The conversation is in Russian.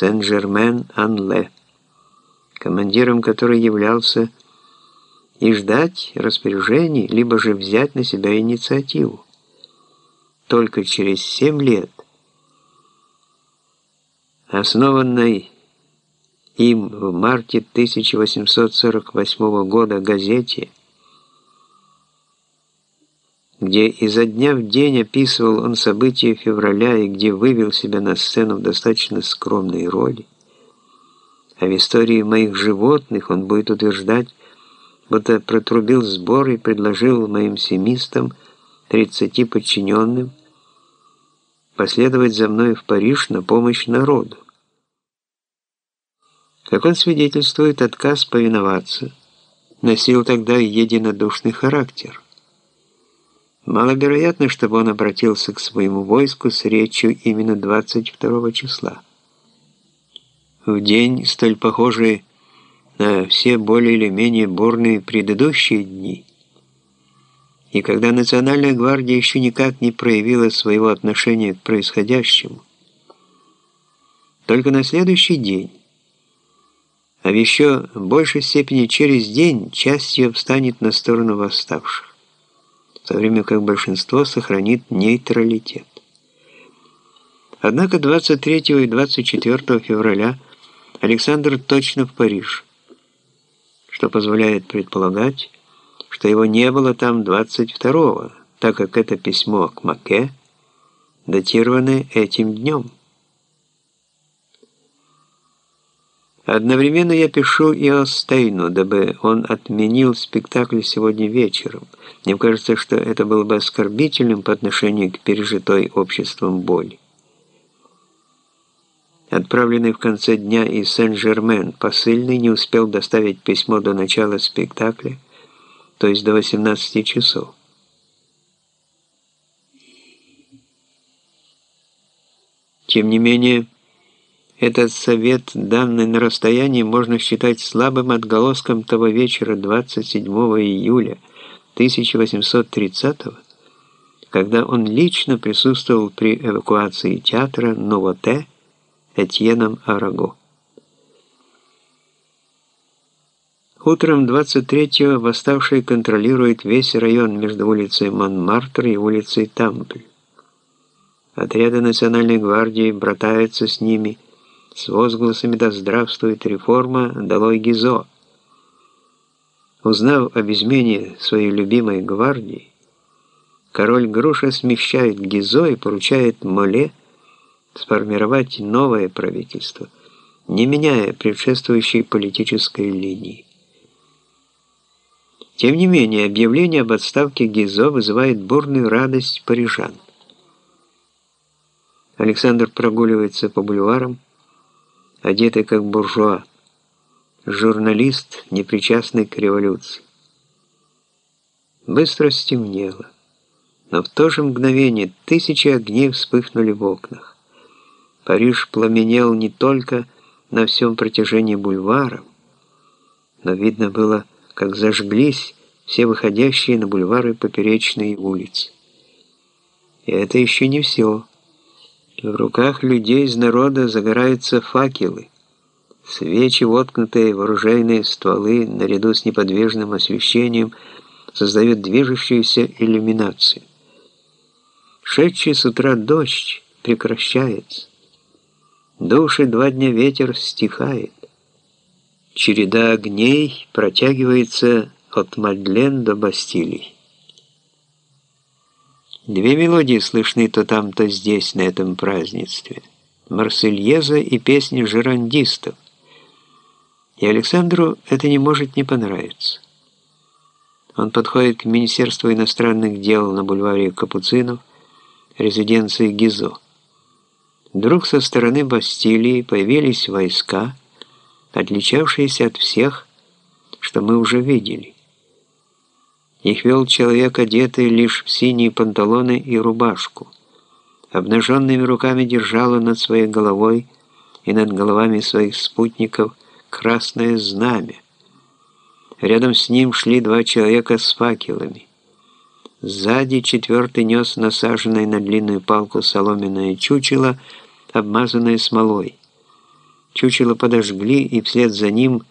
Сен-Жермен-Ан-Ле, командиром которой являлся и ждать распоряжений, либо же взять на себя инициативу. Только через семь лет основанной им в марте 1848 года газете, где изо дня в день описывал он события февраля и где вывел себя на сцену в достаточно скромной роли, а в истории моих животных он будет утверждать, будто протрубил сбор и предложил моим семистам, 30 подчиненным, последовать за мной в Париж на помощь народу. Как он свидетельствует, отказ повиноваться носил тогда единодушный характер. Маловероятно, чтобы он обратился к своему войску с речью именно 22 числа. В день, столь похожий на все более или менее бурные предыдущие дни, и когда Национальная гвардия еще никак не проявила своего отношения к происходящему. Только на следующий день, а в еще большей степени через день, часть ее встанет на сторону восставших, то время как большинство сохранит нейтралитет. Однако 23 и 24 февраля Александр точно в Париж, что позволяет предполагать, что его не было там 22-го, так как это письмо к Маке датировано этим днем. Одновременно я пишу и о Стейну, дабы он отменил спектакль сегодня вечером. Мне кажется, что это было бы оскорбительным по отношению к пережитой обществом боли. Отправленный в конце дня из Сен-Жермен посыльный не успел доставить письмо до начала спектакля, то есть до 18 часов. Тем не менее, этот совет, данный на расстоянии, можно считать слабым отголоском того вечера 27 июля 1830 когда он лично присутствовал при эвакуации театра Новоте Этьеном Араго. Утром 23-го восставшие контролируют весь район между улицей Монмартр и улицей Тампль. Отряды Национальной гвардии братаются с ними – с возгласами «Да здравствует реформа! Долой Гизо!». Узнав об измене своей любимой гвардии, король Груша смещает Гизо и поручает Моле сформировать новое правительство, не меняя предшествующей политической линии. Тем не менее, объявление об отставке Гизо вызывает бурную радость парижан. Александр прогуливается по бульварам, одетый как буржуа, журналист, непричастный к революции. Быстро стемнело, но в то же мгновение тысячи огней вспыхнули в окнах. Париж пламенел не только на всем протяжении бульваров, но видно было, как зажглись все выходящие на бульвары поперечные улицы. И это еще не все. В руках людей из народа загораются факелы. Свечи, воткнутые в оружейные стволы, наряду с неподвижным освещением, создают движущуюся иллюминацию. Шедший с утра дождь прекращается. Души два дня ветер стихает. Череда огней протягивается от Мадлен до Бастилии. Две мелодии слышны то там, то здесь, на этом празднестве. Марсельеза и песни жерандистов. И Александру это не может не понравиться. Он подходит к Министерству иностранных дел на бульваре Капуцинов, резиденции Гизо. Вдруг со стороны Бастилии появились войска, отличавшиеся от всех, что мы уже видели. Их вел человек, одетый лишь в синие панталоны и рубашку. Обнаженными руками держала над своей головой и над головами своих спутников красное знамя. Рядом с ним шли два человека с факелами. Сзади четвертый нес насаженное на длинную палку соломенное чучело, обмазанное смолой. Чучело подожгли, и вслед за ним